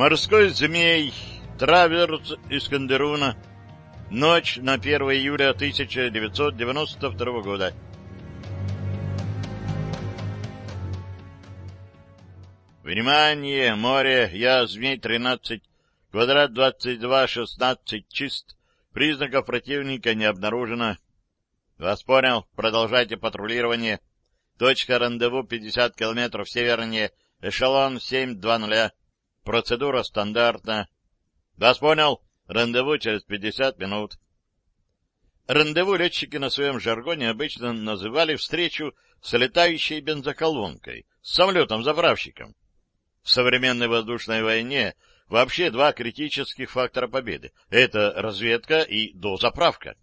Морской змей, траверс Искандеруна. Ночь на 1 июля 1992 года. Внимание, море, я змей-13, квадрат 22-16, чист. Признаков противника не обнаружено. Вас понял, продолжайте патрулирование. Точка рандеву 50 километров севернее, эшелон 720. Процедура стандартна. Вас понял. Рандеву через 50 минут. Рандеву летчики на своем жаргоне обычно называли встречу с летающей бензоколонкой, с самолетом-заправщиком. В современной воздушной войне вообще два критических фактора победы — это разведка и дозаправка.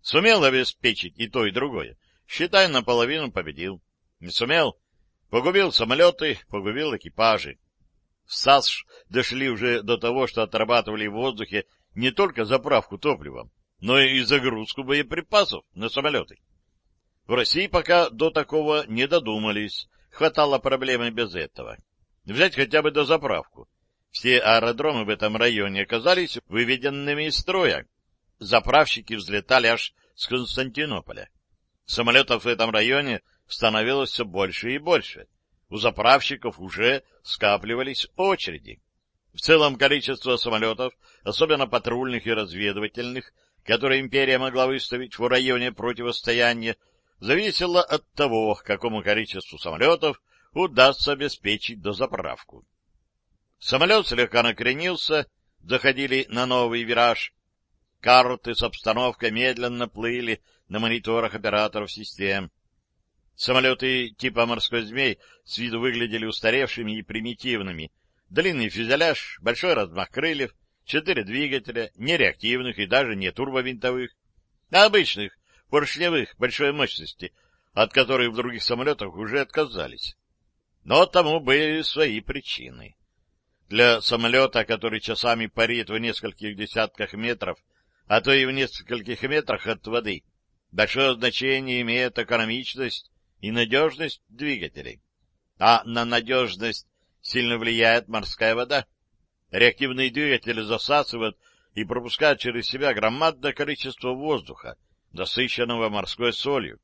Сумел обеспечить и то, и другое. Считай, наполовину победил. Не сумел — погубил самолеты, погубил экипажи. В САСШ дошли уже до того, что отрабатывали в воздухе не только заправку топливом, но и загрузку боеприпасов на самолеты. В России пока до такого не додумались, хватало проблемы без этого. Взять хотя бы дозаправку. Все аэродромы в этом районе оказались выведенными из строя. Заправщики взлетали аж с Константинополя. Самолетов в этом районе становилось все больше и больше у заправщиков уже скапливались очереди. В целом количество самолетов, особенно патрульных и разведывательных, которые империя могла выставить в районе противостояния, зависело от того, какому количеству самолетов удастся обеспечить дозаправку. Самолет слегка накренился, заходили на новый вираж. Карты с обстановкой медленно плыли на мониторах операторов систем. Самолеты типа «Морской змей» с виду выглядели устаревшими и примитивными. Длинный фюзеляж, большой размах крыльев, четыре двигателя, нереактивных и даже не турбовинтовых, а обычных, поршневых, большой мощности, от которых в других самолетах уже отказались. Но тому были свои причины. Для самолета, который часами парит в нескольких десятках метров, а то и в нескольких метрах от воды, большое значение имеет экономичность и надежность двигателей. А на надежность сильно влияет морская вода. Реактивные двигатели засасывают и пропускают через себя громадное количество воздуха, насыщенного морской солью.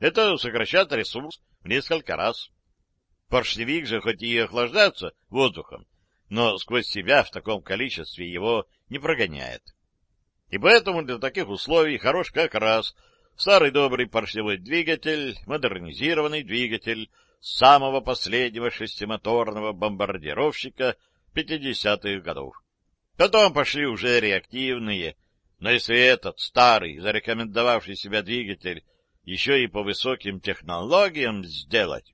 Это сокращает ресурс в несколько раз. Поршневик же хоть и охлаждается воздухом, но сквозь себя в таком количестве его не прогоняет. И поэтому для таких условий хорош как раз Старый добрый поршневой двигатель, модернизированный двигатель самого последнего шестимоторного бомбардировщика 50-х годов. Потом пошли уже реактивные, но если этот старый, зарекомендовавший себя двигатель, еще и по высоким технологиям сделать.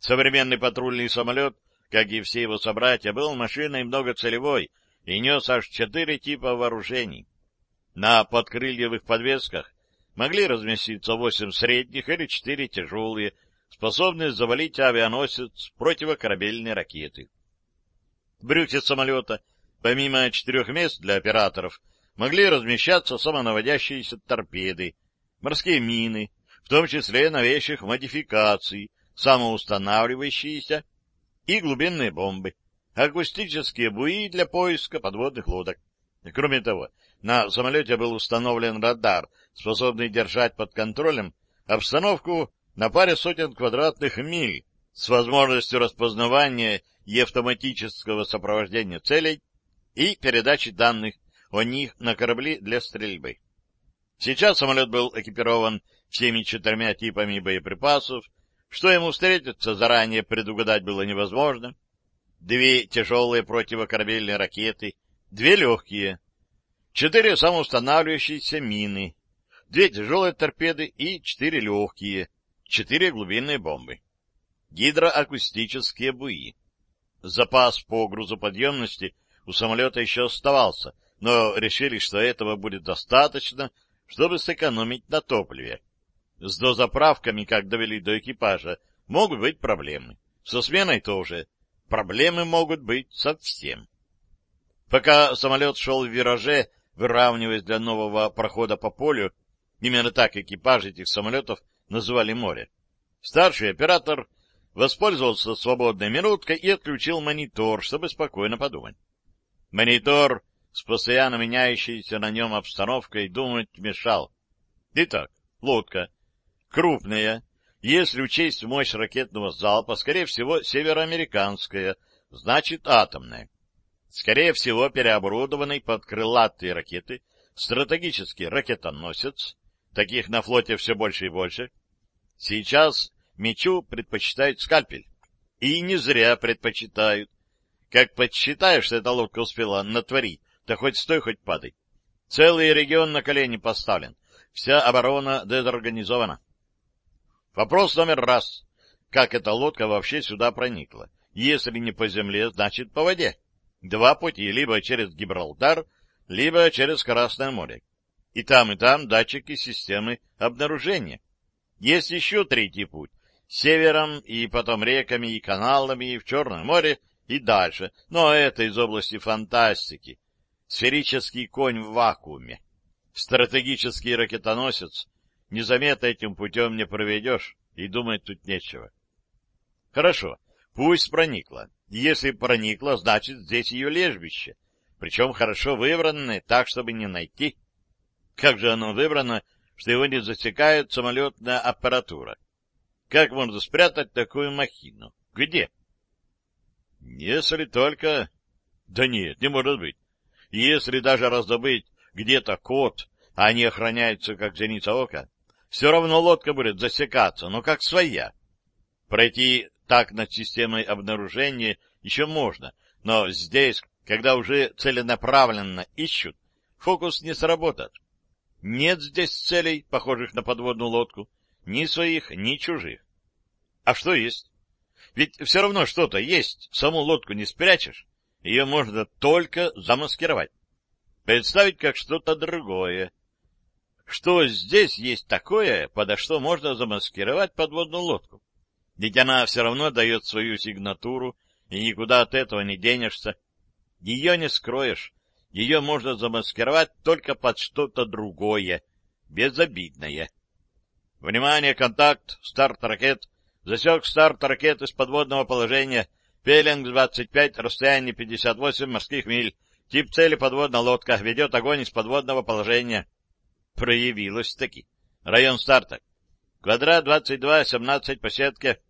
Современный патрульный самолет, как и все его собратья, был машиной многоцелевой и нес аж четыре типа вооружений. На подкрыльевых подвесках могли разместиться восемь средних или четыре тяжелые, способные завалить авианосец противокорабельной ракеты. В брюхе самолета, помимо четырех мест для операторов, могли размещаться самонаводящиеся торпеды, морские мины, в том числе новейших модификаций, самоустанавливающиеся и глубинные бомбы, акустические буи для поиска подводных лодок. Кроме того, на самолете был установлен радар, способный держать под контролем обстановку на паре сотен квадратных миль с возможностью распознавания и автоматического сопровождения целей и передачи данных о них на корабли для стрельбы. Сейчас самолет был экипирован всеми четырьмя типами боеприпасов, что ему встретиться заранее предугадать было невозможно. Две тяжелые противокорабельные ракеты, две легкие, четыре самоустанавливающиеся мины, две тяжелые торпеды и четыре легкие, четыре глубинные бомбы. Гидроакустические буи. Запас по грузоподъемности у самолета еще оставался, но решили, что этого будет достаточно, чтобы сэкономить на топливе. С дозаправками, как довели до экипажа, могут быть проблемы. Со сменой тоже. Проблемы могут быть совсем. Пока самолет шел в вираже, выравниваясь для нового прохода по полю, именно так экипаж этих самолетов называли море. Старший оператор воспользовался свободной минуткой и отключил монитор, чтобы спокойно подумать. Монитор с постоянно меняющейся на нем обстановкой думать мешал. Итак, лодка. Крупная. Если учесть мощь ракетного залпа, скорее всего, североамериканская, значит, атомная. Скорее всего, переоборудованный под крылатые ракеты, стратегический ракетоносец, таких на флоте все больше и больше. Сейчас мечу предпочитают скальпель. И не зря предпочитают. Как подсчитаешь, что эта лодка успела натворить, то хоть стой, хоть падай. Целый регион на колени поставлен. Вся оборона дезорганизована. Вопрос номер раз. Как эта лодка вообще сюда проникла? Если не по земле, значит по воде. Два пути, либо через Гибралтар, либо через Красное море. И там, и там датчики системы обнаружения. Есть еще третий путь. Севером и потом реками и каналами в Черное море и дальше. Но это из области фантастики. Сферический конь в вакууме. Стратегический ракетоносец. Незаметно этим путем не проведешь, и думать тут нечего. Хорошо, пусть проникла. Если проникла, значит, здесь ее лежбище. Причем хорошо выбранное, так, чтобы не найти. Как же оно выбрано, что его не засекает самолетная аппаратура? Как можно спрятать такую махину? Где? Если только... Да нет, не может быть. Если даже раздобыть где-то код, а они охраняются как зеница ока, все равно лодка будет засекаться, но как своя. Пройти так над системой обнаружения еще можно, но здесь, когда уже целенаправленно ищут, фокус не сработает. Нет здесь целей, похожих на подводную лодку, ни своих, ни чужих. А что есть? Ведь все равно что-то есть, саму лодку не спрячешь, ее можно только замаскировать, представить как что-то другое. Что здесь есть такое, подо что можно замаскировать подводную лодку? Ведь она все равно дает свою сигнатуру, и никуда от этого не денешься. Ее не скроешь, ее можно замаскировать только под что-то другое, безобидное. Внимание, контакт, старт ракет. Засек старт ракет из подводного положения. Пелинг 25, расстояние 58 морских миль. Тип цели подводная лодка. Ведет огонь из подводного положения. Проявилось-таки. Район старта. Квадрат 22, 17 по сетке.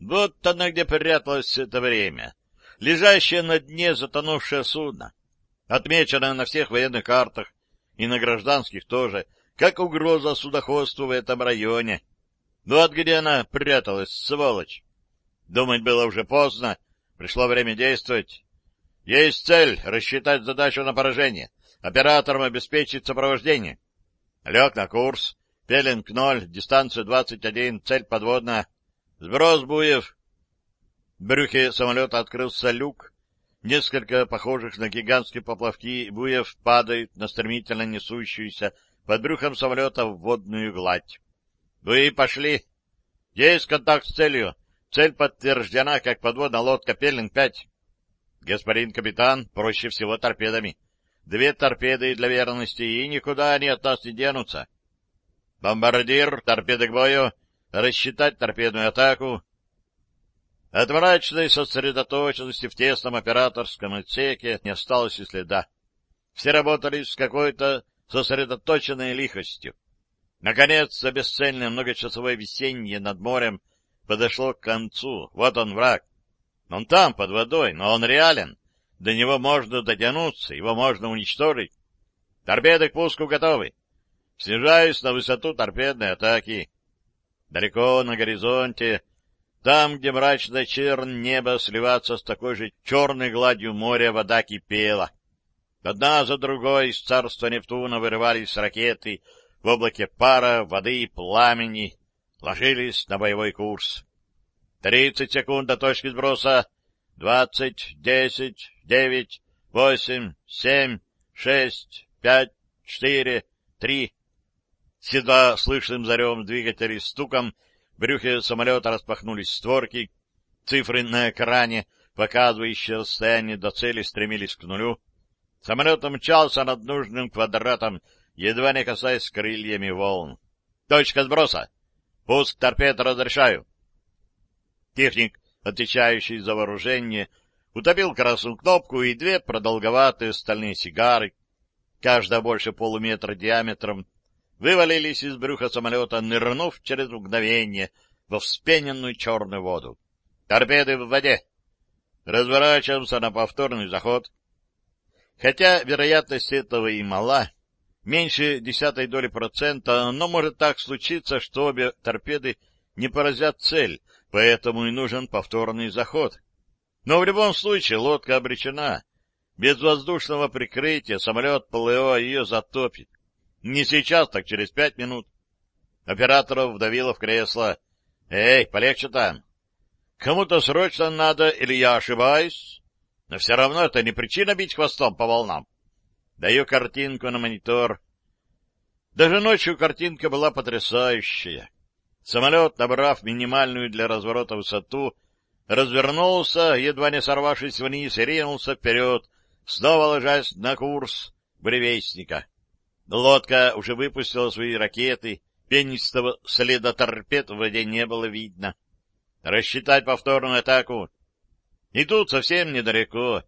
Вот она где пряталась это время. Лежащее на дне затонувшее судно отмеченная на всех военных картах и на гражданских тоже, как угроза судоходству в этом районе. Вот где она пряталась, сволочь. Думать было уже поздно, пришло время действовать. Есть цель — рассчитать задачу на поражение, операторам обеспечить сопровождение. Лег на курс, пеленг ноль, дистанция двадцать один, цель подводная. Сброс буев. В брюхе самолета открылся люк, Несколько похожих на гигантские поплавки буев падают на стремительно несущуюся под брюхом самолета в водную гладь. Буи пошли. Есть контакт с целью. Цель подтверждена, как подводная лодка Пеллинг-5. Господин капитан, проще всего торпедами. Две торпеды для верности, и никуда они от нас не денутся. Бомбардир, торпеды к бою, рассчитать торпедную атаку, от мрачной сосредоточенности в тесном операторском отсеке не осталось и следа. Все работали с какой-то сосредоточенной лихостью. Наконец, бесцельное многочасовое весеннее над морем подошло к концу. Вот он, враг. Он там, под водой, но он реален. До него можно дотянуться, его можно уничтожить. Торпеды к пуску готовы. Снижаюсь на высоту торпедной атаки. Далеко на горизонте там, где мрачно черн небо сливаться с такой же черной гладью моря, вода кипела. Одна за другой из царства Нептуна вырывались ракеты в облаке пара, воды и пламени, ложились на боевой курс. Тридцать секунд до точки сброса. Двадцать, десять, девять, восемь, семь, шесть, пять, четыре, три. С едва слышным зарем двигателей стуком в брюхе самолета распахнулись створки, цифры на экране, показывающие расстояние до цели, стремились к нулю. Самолет мчался над нужным квадратом, едва не касаясь крыльями волн. Точка сброса. Пуск торпед разрешаю. Техник, отвечающий за вооружение, утопил красную кнопку и две продолговатые стальные сигары, каждая больше полуметра диаметром, вывалились из брюха самолета, нырнув через мгновение во вспененную черную воду. Торпеды в воде. Разворачиваемся на повторный заход. Хотя вероятность этого и мала, меньше десятой доли процента, но может так случиться, что обе торпеды не поразят цель, поэтому и нужен повторный заход. Но в любом случае лодка обречена. Без воздушного прикрытия самолет ПЛО ее затопит. Не сейчас, так через пять минут. Операторов вдавило в кресло. «Эй, полегче там! Кому-то срочно надо, или я ошибаюсь? Но все равно это не причина бить хвостом по волнам. Даю картинку на монитор. Даже ночью картинка была потрясающая. Самолет, набрав минимальную для разворота высоту, развернулся, едва не сорвавшись вниз, и ринулся вперед, снова ложась на курс буревестника. Лодка уже выпустила свои ракеты, пенистого следа торпед в воде не было видно. Рассчитать повторную атаку. И тут совсем недалеко,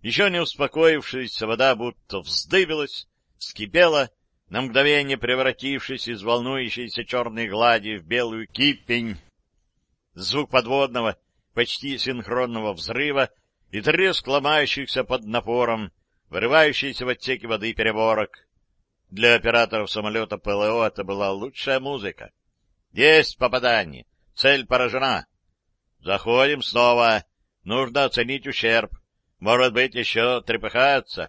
еще не успокоившаяся вода будто вздыбилась, скипела, на мгновение превратившись из волнующейся черной глади в белую кипень. Звук подводного, почти синхронного взрыва и треск ломающихся под напором, вырывающийся в отсеке воды переборок. Для операторов самолета ПЛО это была лучшая музыка. Есть попадание. Цель поражена. Заходим снова. Нужно оценить ущерб. Может быть, еще трепыхаются.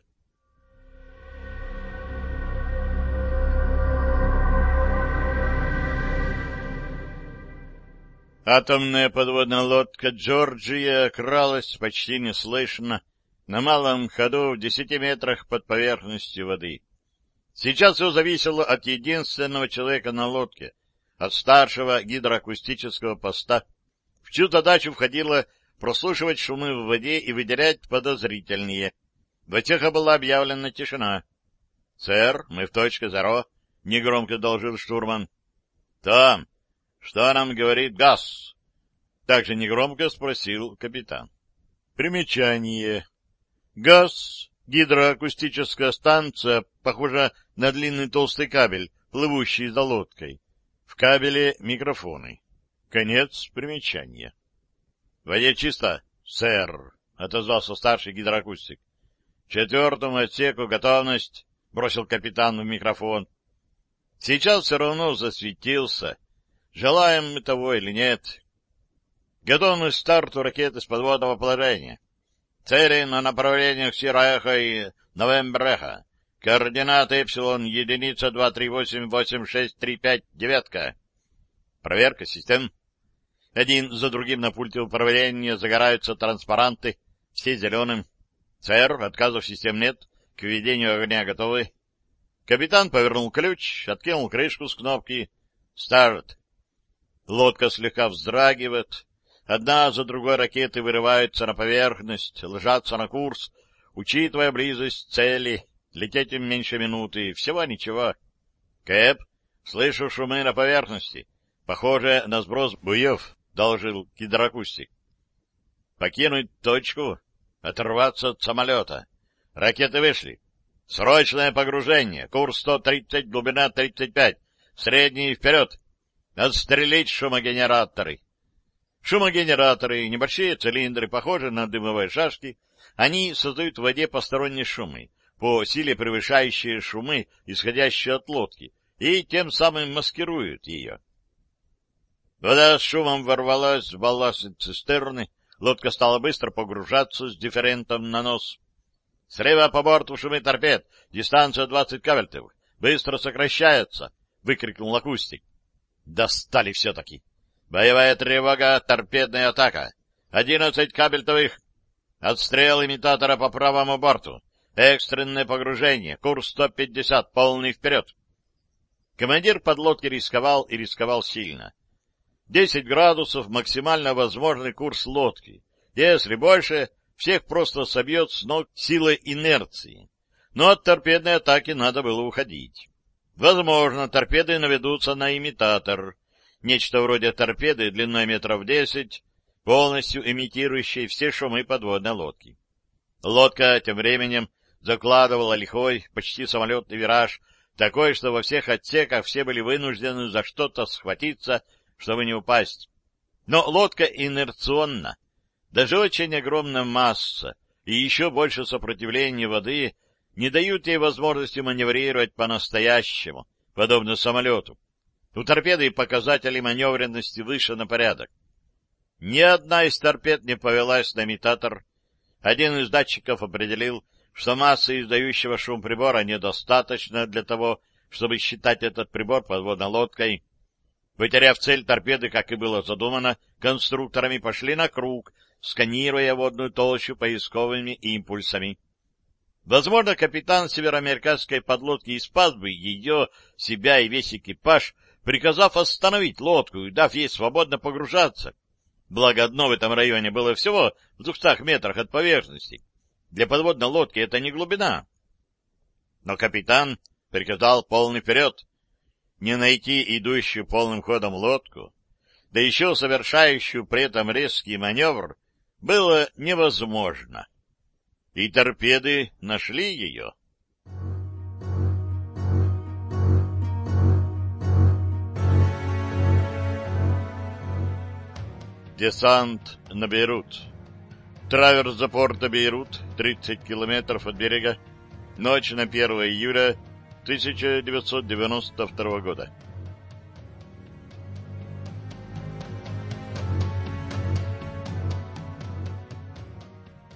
Атомная подводная лодка «Джорджия» кралась почти неслышно на малом ходу в десяти метрах под поверхностью воды. Сейчас все зависело от единственного человека на лодке, от старшего гидроакустического поста, в чью задачу входило прослушивать шумы в воде и выделять подозрительные. В отеха была объявлена тишина. — Сэр, мы в точке зеро, — негромко должил штурман. — Там, что нам говорит газ? Также негромко спросил капитан. Примечание. Газ — гидроакустическая станция, похожа на длинный толстый кабель, плывущий за лодкой. В кабеле микрофоны. Конец примечания. — В воде чисто, сэр, — отозвался старший гидроакустик. — Четвертому отсеку готовность, — бросил капитан в микрофон. Сейчас все равно засветился, Желаем мы того или нет. Готовность старту ракеты с подводного положения. Цели на направлениях Сираеха и Новембреха. Координаты Эпсилон, единица 238-8635, девятка. Проверка систем. Один за другим на пульте управления загораются транспаранты, все зеленым. ЦР, отказов систем нет, к ведению огня готовы. Капитан повернул ключ, откинул крышку с кнопки. Старт. Лодка слегка вздрагивает. Одна за другой ракеты вырываются на поверхность, ложатся на курс, учитывая близость цели. Лететь им меньше минуты. Всего ничего. Кэп, слышу шумы на поверхности. Похоже на сброс буев, — должил гидроакустик. Покинуть точку, оторваться от самолета. Ракеты вышли. Срочное погружение. Курс 130, глубина 35. Средний вперед. Отстрелить шумогенераторы. Шумогенераторы, небольшие цилиндры, похожие на дымовые шашки, они создают в воде посторонние шумы, по силе превышающие шумы, исходящие от лодки, и тем самым маскируют ее. Вода с шумом ворвалась в балластные цистерны, лодка стала быстро погружаться с дифферентом на нос. Слева по борту шумы торпед, дистанция 20 кавельтов, быстро сокращается, — выкрикнул акустик. Достали все-таки. Боевая тревога, торпедная атака. Одиннадцать кабельтовых. Отстрел имитатора по правому борту. Экстренное погружение. Курс 150. Полный вперед. Командир подлодки рисковал и рисковал сильно. Десять градусов — максимально возможный курс лодки. Если больше, всех просто собьет с ног силой инерции. Но от торпедной атаки надо было уходить. Возможно, торпеды наведутся на имитатор. Нечто вроде торпеды длиной метров десять, полностью имитирующей все шумы подводной лодки. Лодка тем временем закладывала лихой, почти самолетный вираж, такой, что во всех отсеках все были вынуждены за что-то схватиться, чтобы не упасть. Но лодка инерционна. Даже очень огромная масса и еще больше сопротивления воды не дают ей возможности маневрировать по-настоящему, подобно самолету. У торпеды показатели маневренности выше на порядок. Ни одна из торпед не повелась на имитатор. Один из датчиков определил, что масса издающего шум прибора недостаточно для того, чтобы считать этот прибор подводной лодкой. Потеряв цель, торпеды, как и было задумано, конструкторами пошли на круг, сканируя водную толщу поисковыми импульсами. Возможно, капитан североамериканской подлодки спас бы ее, себя и весь экипаж, приказав остановить лодку и дав ей свободно погружаться. Благо, дно в этом районе было всего в двухстах метрах от поверхности. Для подводной лодки это не глубина. Но капитан приказал полный вперед. Не найти идущую полным ходом лодку, да еще совершающую при этом резкий маневр, было невозможно. И торпеды нашли ее. Десант на Бейрут. Траверс за порта Бейрут, 30 километров от берега. Ночь на 1 июля 1992 года.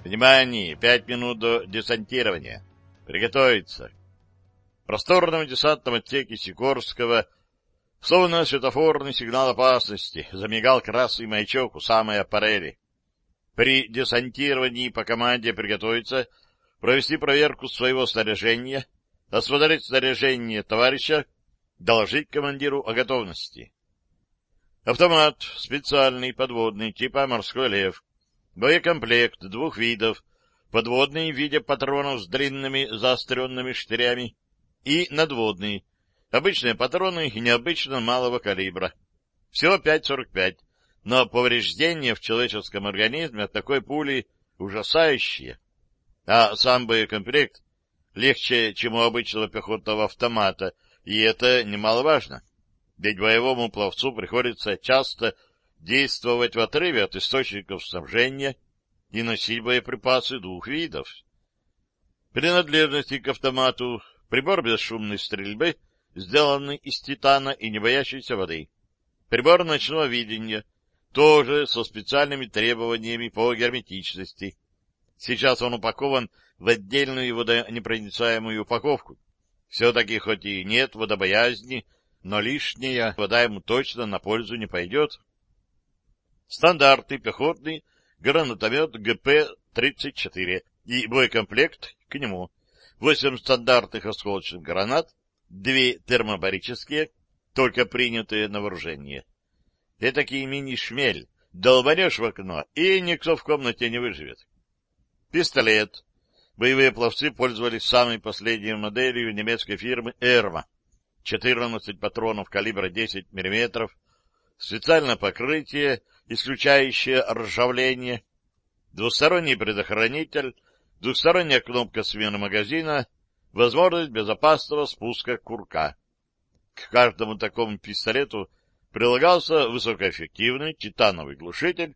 Внимание! Пять минут до десантирования. Приготовиться. В просторном десантном отсеке Сикорского Словно светофорный сигнал опасности, замигал красный маячок у самой аппарели. При десантировании по команде приготовиться, провести проверку своего снаряжения, осмотреть снаряжение товарища, доложить командиру о готовности. Автомат специальный, подводный, типа «Морской лев». Боекомплект двух видов, подводный в виде патронов с длинными заостренными штырями и надводный, Обычные патроны необычно малого калибра. Всего 5,45, но повреждения в человеческом организме от такой пули ужасающие. А сам боекомплект легче, чем у обычного пехотного автомата, и это немаловажно. Ведь боевому пловцу приходится часто действовать в отрыве от источников снабжения и носить боеприпасы двух видов. Принадлежности к автомату, прибор бесшумной стрельбы сделанный из титана и не боящийся воды. Прибор ночного видения, тоже со специальными требованиями по герметичности. Сейчас он упакован в отдельную водонепроницаемую упаковку. Все-таки хоть и нет водобоязни, но лишняя вода ему точно на пользу не пойдет. Стандартный пехотный гранатомет ГП-34 и боекомплект к нему. Восемь стандартных осколочных гранат, две термобарические, только принятые на вооружение. Этакий мини-шмель, долбанешь в окно, и никто в комнате не выживет. Пистолет. Боевые пловцы пользовались самой последней моделью немецкой фирмы «Эрма». 14 патронов калибра 10 мм, специальное покрытие, исключающее ржавление, двусторонний предохранитель, двухсторонняя кнопка смены магазина возможность безопасного спуска курка. К каждому такому пистолету прилагался высокоэффективный титановый глушитель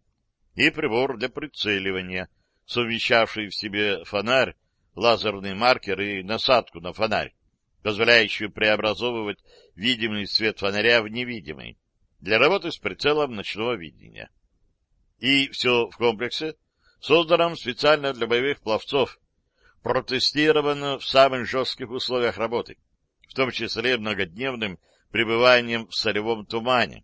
и прибор для прицеливания, совмещавший в себе фонарь, лазерный маркер и насадку на фонарь, позволяющую преобразовывать видимый свет фонаря в невидимый для работы с прицелом ночного видения. И все в комплексе, созданном специально для боевых пловцов, протестировано в самых жестких условиях работы, в том числе многодневным пребыванием в солевом тумане.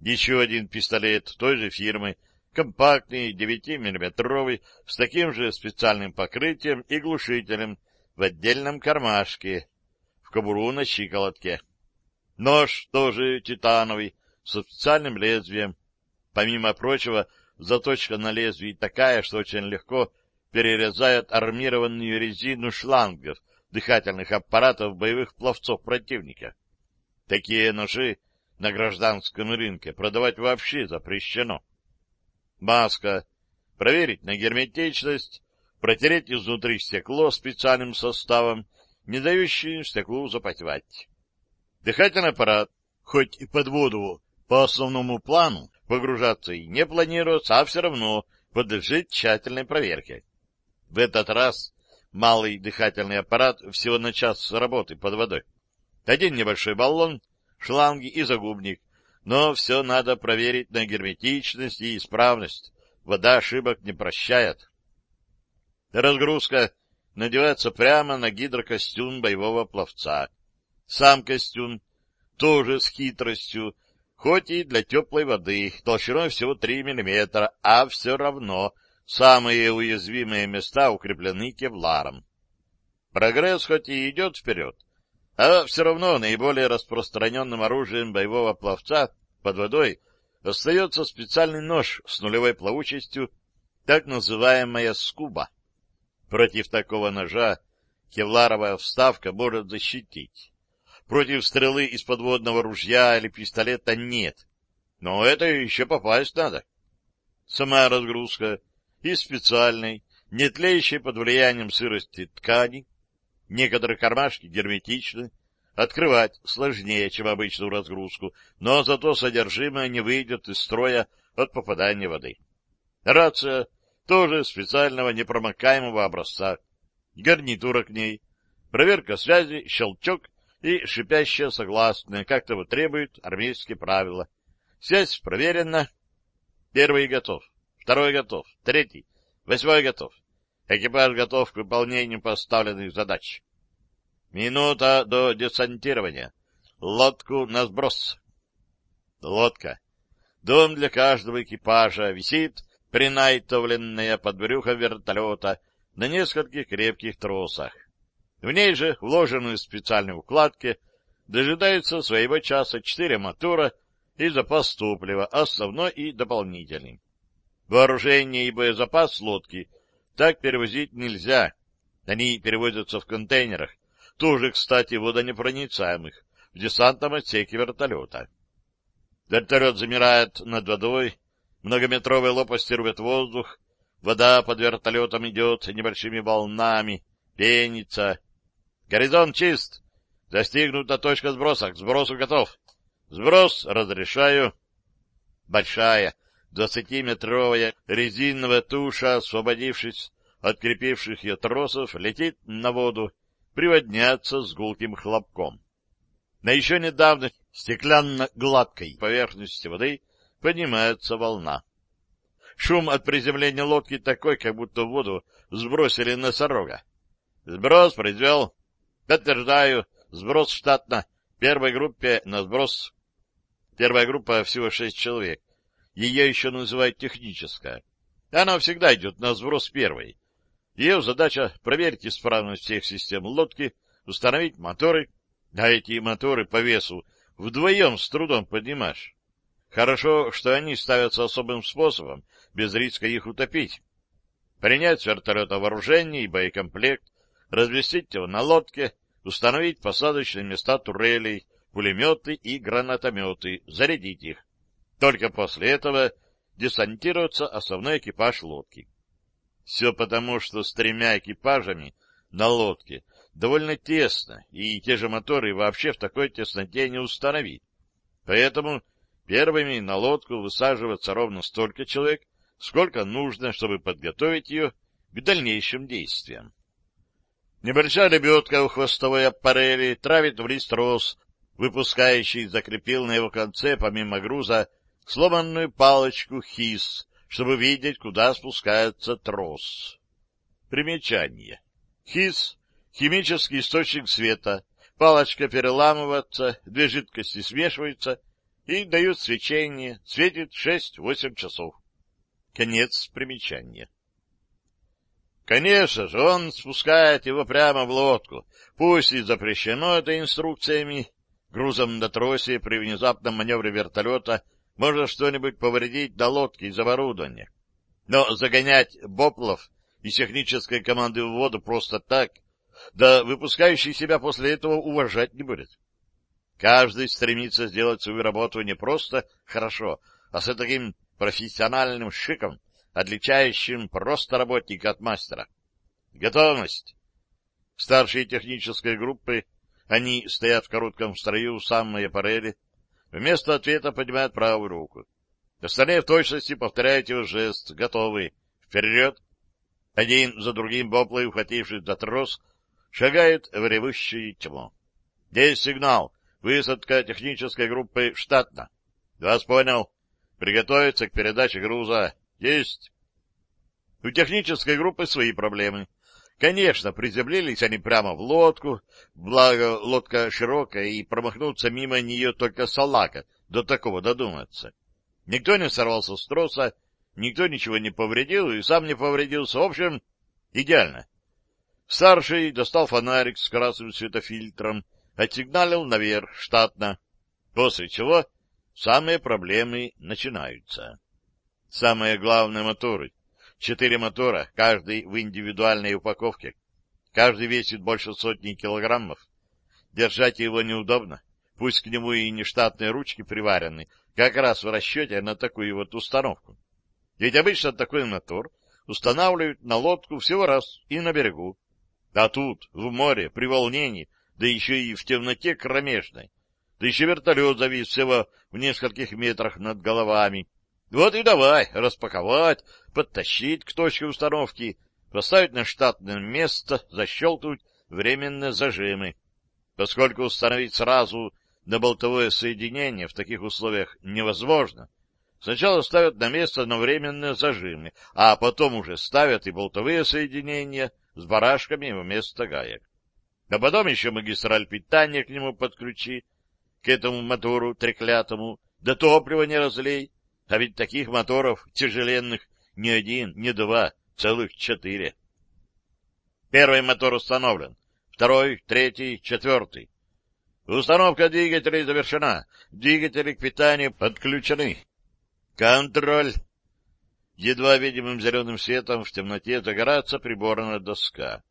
Еще один пистолет той же фирмы, компактный, 9-миллиметровый, с таким же специальным покрытием и глушителем в отдельном кармашке, в кобуру на щиколотке. Нож тоже титановый, со специальным лезвием. Помимо прочего, заточка на лезвии такая, что очень легко перерезают армированную резину шлангов дыхательных аппаратов боевых пловцов противника. Такие ножи на гражданском рынке продавать вообще запрещено. Маска. Проверить на герметичность, протереть изнутри стекло специальным составом, не дающим стеклу запотевать. Дыхательный аппарат, хоть и под воду по основному плану погружаться и не планируется, а все равно подлежит тщательной проверке. В этот раз малый дыхательный аппарат всего на час работы под водой. Один небольшой баллон, шланги и загубник, но все надо проверить на герметичность и исправность. Вода ошибок не прощает. Разгрузка надевается прямо на гидрокостюм боевого пловца. Сам костюм тоже с хитростью, хоть и для теплой воды, толщиной всего 3 мм, а все равно самые уязвимые места укреплены кевларом. Прогресс хоть и идет вперед, а все равно наиболее распространенным оружием боевого пловца под водой остается специальный нож с нулевой плавучестью, так называемая скуба. Против такого ножа кевларовая вставка может защитить. Против стрелы из подводного ружья или пистолета нет. Но это еще попасть надо. Сама разгрузка из специальной, не тлеющей под влиянием сырости ткани, Некоторые кармашки герметичны, открывать сложнее, чем обычную разгрузку, но зато содержимое не выйдет из строя от попадания воды. Рация тоже специального непромокаемого образца. Гарнитура к ней, проверка связи, щелчок и шипящая согласная, как того требуют армейские правила. Связь проверена. Первый готов, второй готов, третий, восьмой готов. Экипаж готов к выполнению поставленных задач. Минута до десантирования. Лодку на сброс. Лодка. Дом для каждого экипажа висит принайтовленная под брюхо вертолета на нескольких крепких тросах. В ней же, вложенные в специальные укладки, дожидаются своего часа четыре мотора и запас топлива, основной и дополнительный. Вооружение и боезапас лодки — так перевозить нельзя. Они перевозятся в контейнерах, тоже, кстати, водонепроницаемых, в десантном отсеке вертолета. Вертолет замирает над водой, многометровые лопасти рвет воздух, вода под вертолетом идет небольшими волнами, пенится. Горизонт чист. Достигнута точка сброса. К сбросу готов. Сброс разрешаю. Большая, Двадцатиметровая резиновая туша, освободившись от крепивших ее тросов, летит на воду, приводняться с гулким хлопком. На еще недавно стеклянно-гладкой поверхности воды поднимается волна. Шум от приземления лодки такой, как будто в воду сбросили носорога. Сброс произвел. Подтверждаю, сброс штатно. Первой группе на сброс. Первая группа всего шесть человек. Ее еще называют техническая. Она всегда идет на сброс первой. Ее задача — проверить исправность всех систем лодки, установить моторы, а эти моторы по весу вдвоем с трудом поднимаешь. Хорошо, что они ставятся особым способом, без риска их утопить. Принять с вертолета вооружение и боекомплект, разместить его на лодке, установить посадочные места турелей, пулеметы и гранатометы, зарядить их. Только после этого десантируется основной экипаж лодки. Все потому, что с тремя экипажами на лодке довольно тесно, и те же моторы вообще в такой тесноте не установить. Поэтому первыми на лодку высаживается ровно столько человек, сколько нужно, чтобы подготовить ее к дальнейшим действиям. Небольшая лебедка у хвостовой аппарели травит в лист роз, выпускающий закрепил на его конце, помимо груза, сломанную палочку хис, чтобы видеть, куда спускается трос. Примечание. Хис — химический источник света. Палочка переламывается, две жидкости смешиваются и дают свечение, светит 6-8 часов. Конец примечания. Конечно же, он спускает его прямо в лодку, пусть и запрещено это инструкциями, грузом на тросе при внезапном маневре вертолета можно что-нибудь повредить на лодке из оборудования. Но загонять боплов и технической команды в воду просто так, да выпускающий себя после этого уважать не будет. Каждый стремится сделать свою работу не просто хорошо, а с таким профессиональным шиком, отличающим просто работника от мастера. Готовность. Старшие технической группы, они стоят в коротком строю у самой аппарели, вместо ответа поднимают правую руку. Остальные в точности повторяют его жест. Готовы. Вперед. Один за другим боплы, ухватившись за трос, шагают в ревущую тьму. Здесь сигнал. Высадка технической группы штатно. Вас понял. Приготовиться к передаче груза. Есть. У технической группы свои проблемы. Конечно, приземлились они прямо в лодку, благо лодка широкая, и промахнуться мимо нее только салака до такого додуматься. Никто не сорвался с троса, никто ничего не повредил и сам не повредился. В общем, идеально. Старший достал фонарик с красным светофильтром, отсигналил наверх, штатно, после чего самые проблемы начинаются. Самое главное — моторы. Четыре мотора, каждый в индивидуальной упаковке. Каждый весит больше сотни килограммов. Держать его неудобно. Пусть к нему и не штатные ручки приварены, как раз в расчете на такую вот установку. Ведь обычно такой мотор устанавливают на лодку всего раз и на берегу. А тут, в море, при волнении, да еще и в темноте кромешной, да еще вертолет завис всего в нескольких метрах над головами. Вот и давай распаковать, подтащить к точке установки, поставить на штатное место, защелкнуть временные зажимы. Поскольку установить сразу на болтовое соединение в таких условиях невозможно. Сначала ставят на место одновременные зажимы, а потом уже ставят и болтовые соединения с барашками вместо гаек. А потом еще магистраль питания к нему подключи, к этому мотору треклятому, да топливо не разлей. А ведь таких моторов тяжеленных не один, не два, целых четыре. Первый мотор установлен, второй, третий, четвертый. Установка двигателей завершена. Двигатели к питанию подключены. Контроль. Едва видимым зеленым светом в темноте загорается приборная доска.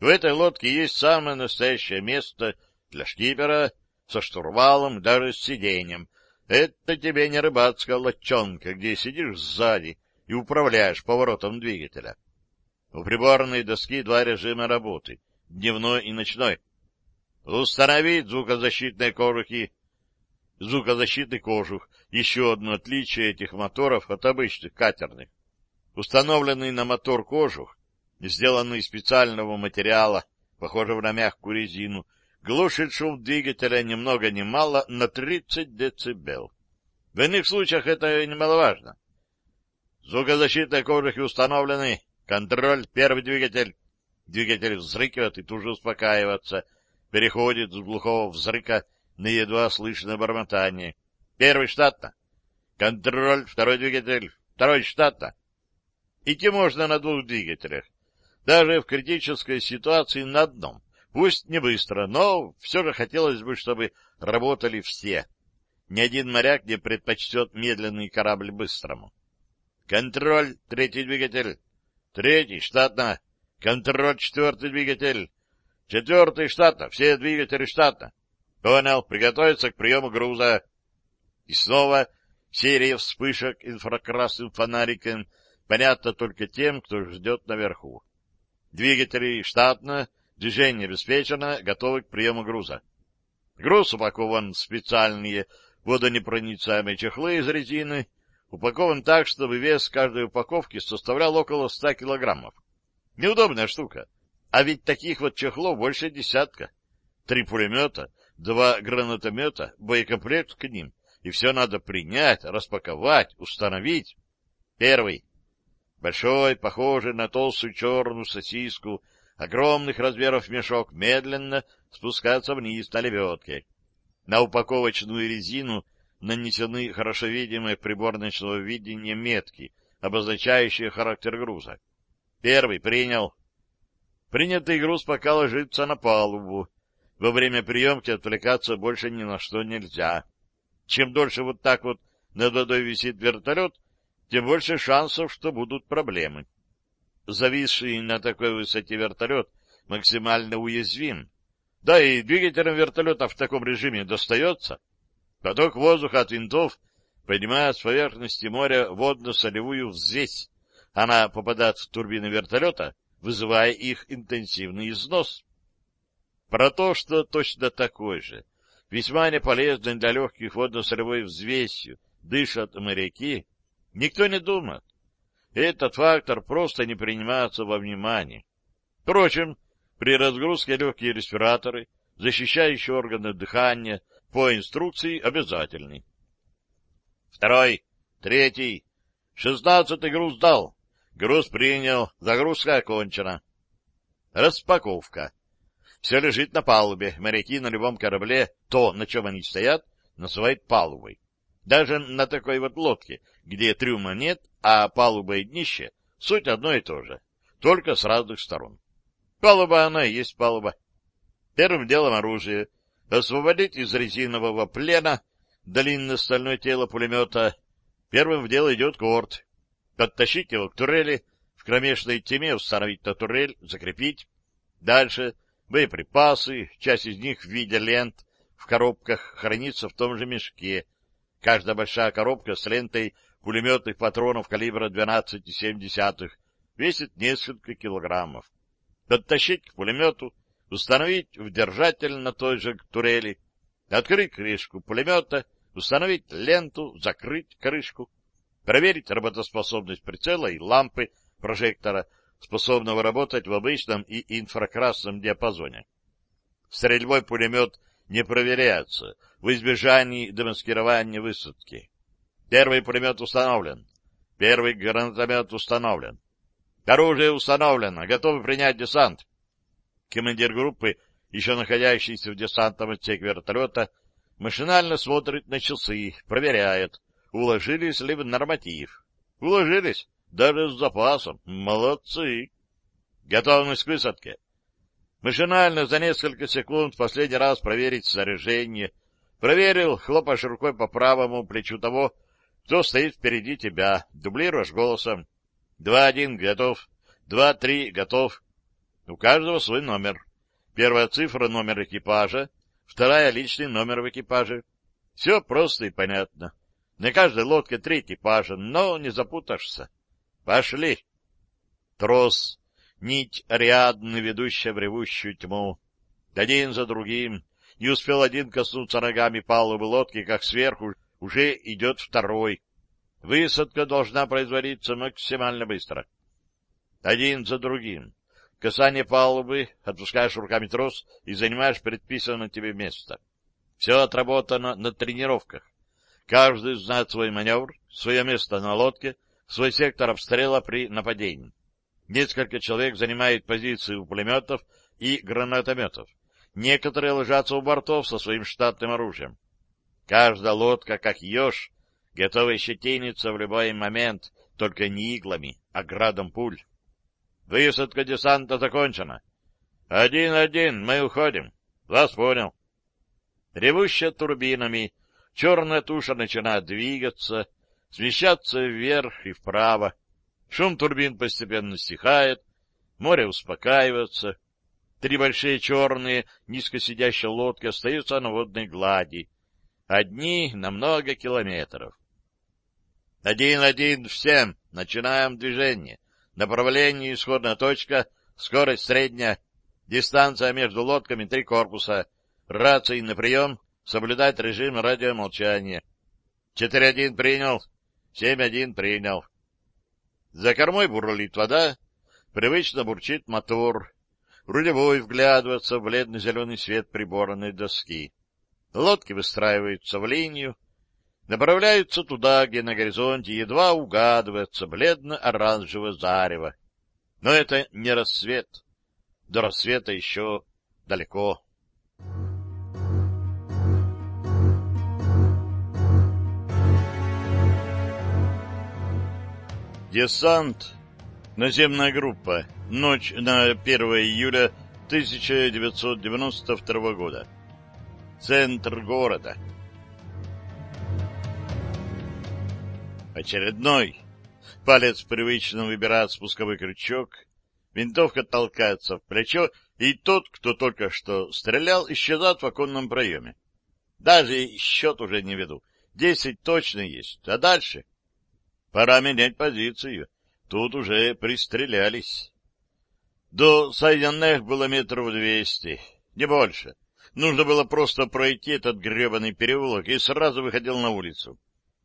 В этой лодке есть самое настоящее место для шкипера со штурвалом, даже с сиденьем. Это тебе не рыбацкая лодчонка, где сидишь сзади и управляешь поворотом двигателя. У приборной доски два режима работы — дневной и ночной. Установить звукозащитные кожухи. Звукозащитный кожух — еще одно отличие этих моторов от обычных катерных. Установленный на мотор кожух, сделанный из специального материала, похожего на мягкую резину, глушит шум двигателя ни много ни мало на 30 дБ. В иных случаях это немаловажно. Звукозащитные кожухи установлены. Контроль, первый двигатель. Двигатель взрыкивает и тут же успокаивается — переходит с глухого взрыка на едва слышное бормотание. Первый штатно. Контроль, второй двигатель, второй штатно. Идти можно на двух двигателях. Даже в критической ситуации на одном. Пусть не быстро, но все же хотелось бы, чтобы работали все. Ни один моряк не предпочтет медленный корабль быстрому. Контроль, третий двигатель. Третий, штатно. Контроль, четвертый двигатель. Четвертый штатно, все двигатели штатно. Понял, приготовиться к приему груза. И снова серия вспышек инфракрасным фонариком, понятно только тем, кто ждет наверху. Двигатели штатно, движение обеспечено, готовы к приему груза. Груз упакован в специальные водонепроницаемые чехлы из резины, упакован так, чтобы вес каждой упаковки составлял около ста килограммов. Неудобная штука. А ведь таких вот чехлов больше десятка. Три пулемета, два гранатомета, боекомплект к ним. И все надо принять, распаковать, установить. Первый. Большой, похожий на толстую черную сосиску, огромных размеров мешок медленно спускается вниз на лебедке. На упаковочную резину нанесены хорошо видимые ночного видения метки, обозначающие характер груза. Первый принял, Принятый груз пока ложится на палубу. Во время приемки отвлекаться больше ни на что нельзя. Чем дольше вот так вот над водой висит вертолет, тем больше шансов, что будут проблемы. Зависший на такой высоте вертолет максимально уязвим. Да и двигателям вертолета в таком режиме достается. Поток воздуха от винтов поднимая с поверхности моря водно-солевую взвесь. Она попадает в турбины вертолета, вызывая их интенсивный износ. Про то, что точно такой же, весьма неполезный для легких водно-солевой взвесью, дышат моряки, никто не думает. Этот фактор просто не принимается во внимание. Впрочем, при разгрузке легкие респираторы, защищающие органы дыхания, по инструкции обязательны. Второй, третий, шестнадцатый груз дал. Груз принял, загрузка окончена. Распаковка. Все лежит на палубе. Моряки на любом корабле, то, на чем они стоят, называют палубой. Даже на такой вот лодке, где трюма нет, а палуба и днище — суть одно и то же, только с разных сторон. Палуба она и есть палуба. Первым делом оружие. Освободить из резинового плена длинное стальное тело пулемета. Первым в дело идет корт. Подтащить его к турели, в кромешной тьме установить на турель, закрепить. Дальше боеприпасы, часть из них в виде лент в коробках хранится в том же мешке, Каждая большая коробка с лентой пулеметных патронов калибра 12,7 весит несколько килограммов. Подтащить к пулемету, установить в держатель на той же турели, открыть крышку пулемета, установить ленту, закрыть крышку, проверить работоспособность прицела и лампы прожектора, способного работать в обычном и инфракрасном диапазоне. Стрельбой пулемет не проверяется в избежании демаскирования высадки. Первый пулемет установлен. Первый гранатомет установлен. Оружие установлено. Готовы принять десант. Командир группы, еще находящийся в десантном отсеке вертолета, машинально смотрит на часы, проверяет, уложились ли в норматив. Уложились, даже с запасом. Молодцы. Готовность к высадке. Машинально за несколько секунд последний раз проверить снаряжение. Проверил, хлопаешь рукой по правому плечу того, кто стоит впереди тебя, дублируешь голосом. Два-один, готов. Два-три, готов. У каждого свой номер. Первая цифра — номер экипажа, вторая — личный номер в экипаже. Все просто и понятно. На каждой лодке три экипажа, но не запутаешься. Пошли. Трос нить Ариадны, ведущая в ревущую тьму. Один за другим. Не успел один коснуться ногами палубы лодки, как сверху уже идет второй. Высадка должна производиться максимально быстро. Один за другим. Касание палубы, отпускаешь руками трос и занимаешь предписанное тебе место. Все отработано на тренировках. Каждый знает свой маневр, свое место на лодке, свой сектор обстрела при нападении. Несколько человек занимают позиции у пулеметов и гранатометов. Некоторые ложатся у бортов со своим штатным оружием. Каждая лодка, как еж, готова щетиниться в любой момент, только не иглами, а градом пуль. Высадка десанта закончена. Один-один, мы уходим. Вас понял. Ревущая турбинами, черная туша начинает двигаться, смещаться вверх и вправо. Шум турбин постепенно стихает, море успокаивается. Три большие черные, низко сидящие лодки остаются на водной глади. Одни на много километров. Один-один всем. Начинаем движение. Направление, исходная точка, скорость средняя. Дистанция между лодками три корпуса. Рации на прием. Соблюдать режим радиомолчания. Четыре-один принял. Семь-один принял. За кормой бурлит вода, привычно бурчит мотор. Рулевой вглядывается в бледно-зеленый свет приборной доски. Лодки выстраиваются в линию, направляются туда, где на горизонте едва угадывается бледно-оранжевое зарево. Но это не рассвет. До рассвета еще далеко. Десант. Наземная группа. Ночь на 1 июля 1992 года. Центр города. Очередной. Палец привычно выбирает спусковой крючок. Винтовка толкается в плечо, и тот, кто только что стрелял, исчезает в оконном проеме. Даже счет уже не веду. Десять точно есть, а дальше? Пора менять позицию. Тут уже пристрелялись. До Сайянех было метров двести, не больше. Нужно было просто пройти этот гребаный переулок и сразу выходил на улицу.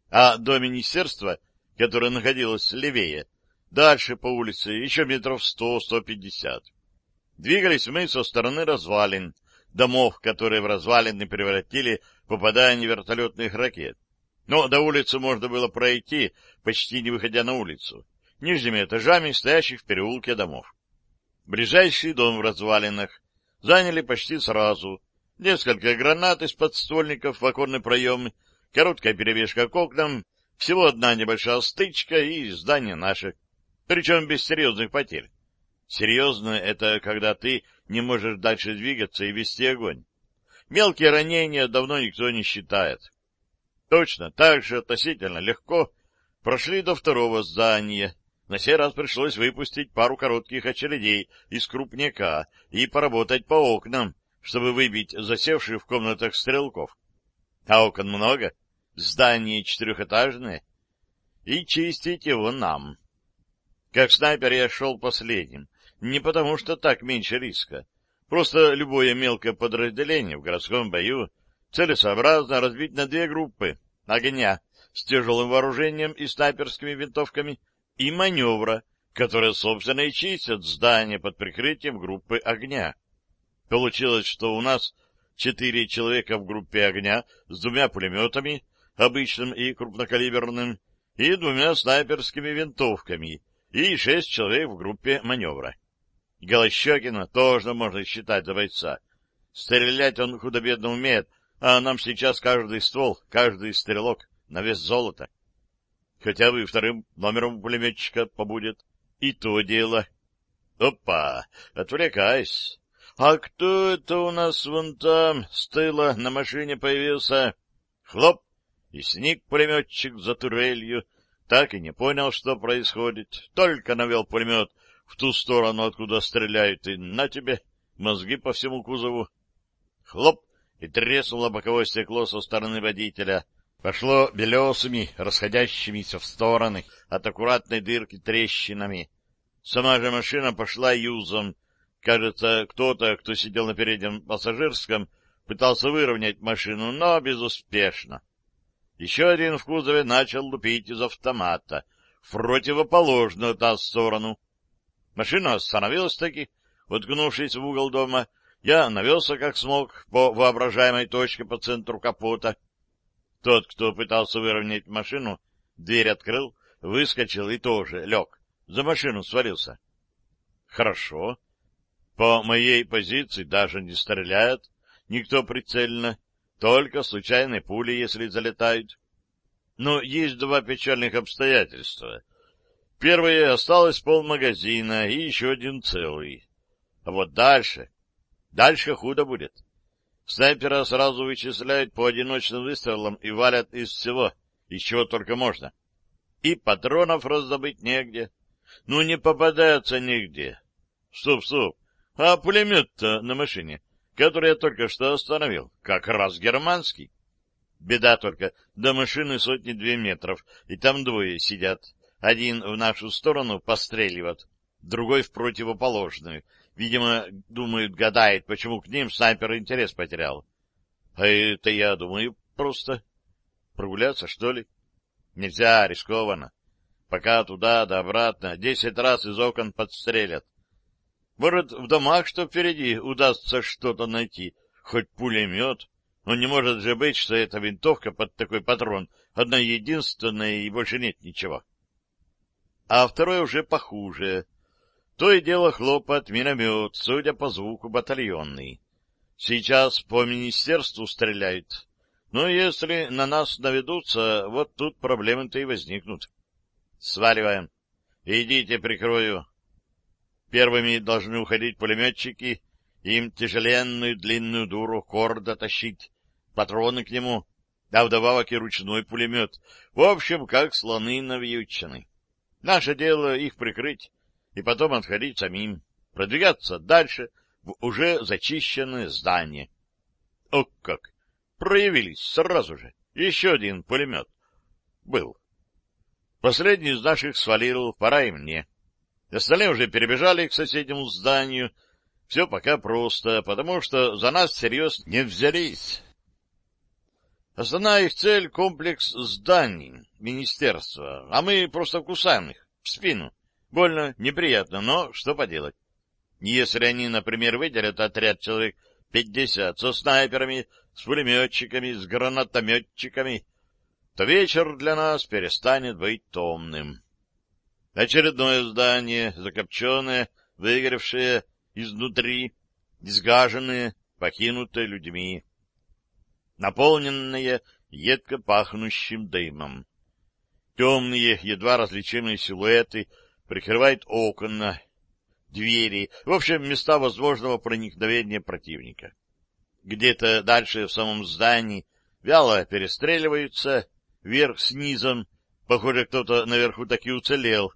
А до министерства, которое находилось левее, дальше по улице еще метров сто-сто пятьдесят. Двигались мы со стороны развалин, домов, которые в развалины превратили попадание вертолетных ракет. Но до улицы можно было пройти, почти не выходя на улицу, нижними этажами стоящих в переулке домов. Ближайший дом в развалинах заняли почти сразу. Несколько гранат из подствольников в оконный проем, короткая перебежка к окнам, всего одна небольшая стычка и здание наше, причем без серьезных потерь. Серьезно — это когда ты не можешь дальше двигаться и вести огонь. Мелкие ранения давно никто не считает. Точно так же относительно легко прошли до второго здания. На сей раз пришлось выпустить пару коротких очередей из крупняка и поработать по окнам, чтобы выбить засевших в комнатах стрелков. А окон много, здание четырехэтажное, и чистить его нам. Как снайпер я шел последним, не потому, что так меньше риска. Просто любое мелкое подразделение в городском бою целесообразно разбить на две группы огня с тяжелым вооружением и снайперскими винтовками и маневра, которые, собственно, и чистят здание под прикрытием группы огня. Получилось, что у нас четыре человека в группе огня с двумя пулеметами, обычным и крупнокалиберным, и двумя снайперскими винтовками, и шесть человек в группе маневра. Голощекина тоже можно считать за бойца. Стрелять он худо-бедно умеет, а нам сейчас каждый ствол, каждый стрелок на вес золота. Хотя бы вторым номером пулеметчика побудет. И то дело. Опа! Отвлекайся. А кто это у нас вон там с тыла на машине появился? Хлоп! И сник пулеметчик за турелью. Так и не понял, что происходит. Только навел пулемет в ту сторону, откуда стреляют, и на тебе мозги по всему кузову. Хлоп! И треснуло боковое стекло со стороны водителя. Пошло белесыми, расходящимися в стороны от аккуратной дырки трещинами. Сама же машина пошла юзом. Кажется, кто-то, кто сидел на переднем пассажирском, пытался выровнять машину, но безуспешно. Еще один в кузове начал лупить из автомата в противоположную та сторону — Машина остановилась таки, уткнувшись в угол дома. Я навелся как смог по воображаемой точке по центру капота. Тот, кто пытался выровнять машину, дверь открыл, выскочил и тоже лег. За машину свалился. Хорошо. По моей позиции даже не стреляют, никто прицельно, только случайные пули, если залетают. Но есть два печальных обстоятельства. Первое осталось полмагазина и еще один целый. А вот дальше... Дальше худо будет. Снайпера сразу вычисляют по одиночным выстрелам и валят из всего, из чего только можно. И патронов раздобыть негде. Ну, не попадается нигде. Стоп, стоп. А пулемет-то на машине, который я только что остановил, как раз германский. Беда только, до машины сотни-две метров, и там двое сидят. Один в нашу сторону постреливает, другой в противоположную. Видимо, думают, гадает, почему к ним снайпер интерес потерял. А это, я думаю, просто прогуляться, что ли? Нельзя, рискованно. Пока туда да обратно десять раз из окон подстрелят. Может, в домах, что впереди, удастся что-то найти, хоть пулемет. Но не может же быть, что эта винтовка под такой патрон одна единственная и больше нет ничего а второй уже похуже. То и дело хлопает миномет, судя по звуку батальонный. Сейчас по министерству стреляют. Но если на нас наведутся, вот тут проблемы-то и возникнут. Сваливаем. Идите, прикрою. Первыми должны уходить пулеметчики, им тяжеленную длинную дуру корда тащить, патроны к нему, а вдобавок и ручной пулемет. В общем, как слоны навьючены. Наше дело их прикрыть и потом отходить самим, продвигаться дальше в уже зачищенное здание. О как! Проявились сразу же. Еще один пулемет. Был. Последний из наших свалил, пора и мне. Остальные уже перебежали к соседнему зданию. Все пока просто, потому что за нас всерьез не взялись. Основная их цель — комплекс зданий министерства, а мы просто кусаем их в спину. Больно, неприятно, но что поделать. Если они, например, выделят отряд человек пятьдесят со снайперами, с пулеметчиками, с гранатометчиками, то вечер для нас перестанет быть томным. Очередное здание, закопченное, выгоревшее изнутри, изгаженное, покинутое людьми, наполненное едко пахнущим дымом. Темные, едва различимые силуэты прикрывают окна, двери, в общем, места возможного проникновения противника. Где-то дальше в самом здании вяло перестреливаются, вверх с низом, похоже, кто-то наверху таки уцелел.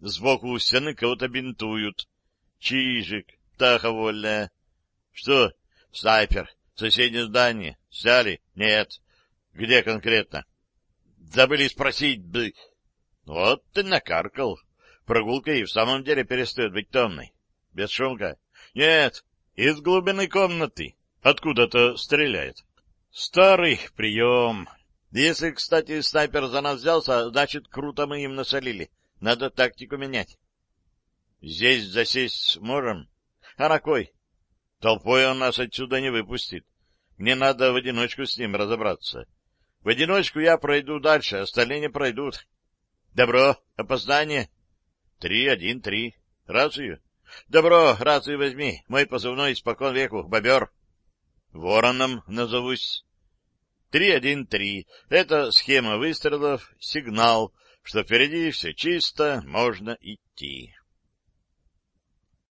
Сбоку у стены кого-то бинтуют. Чижик, птаха вольная. Что? Снайпер. Соседнее здание. Сняли? Нет. Где конкретно? Забыли спросить бы. Вот ты накаркал. Прогулка и в самом деле перестает быть темной. Без шумка. Нет, из глубины комнаты. Откуда-то стреляет. Старый прием. Если, кстати, снайпер за нас взялся, значит, круто мы им насолили. Надо тактику менять. Здесь засесть можем? А на кой? Толпой он нас отсюда не выпустит. Мне надо в одиночку с ним разобраться. В одиночку я пройду дальше, остальные не пройдут. Добро, опоздание. Три, один, три. Рацию? Добро, рацию возьми. Мой позывной испокон веку, бобер. Вороном назовусь. Три, один, три. Это схема выстрелов, сигнал, что впереди все чисто, можно идти.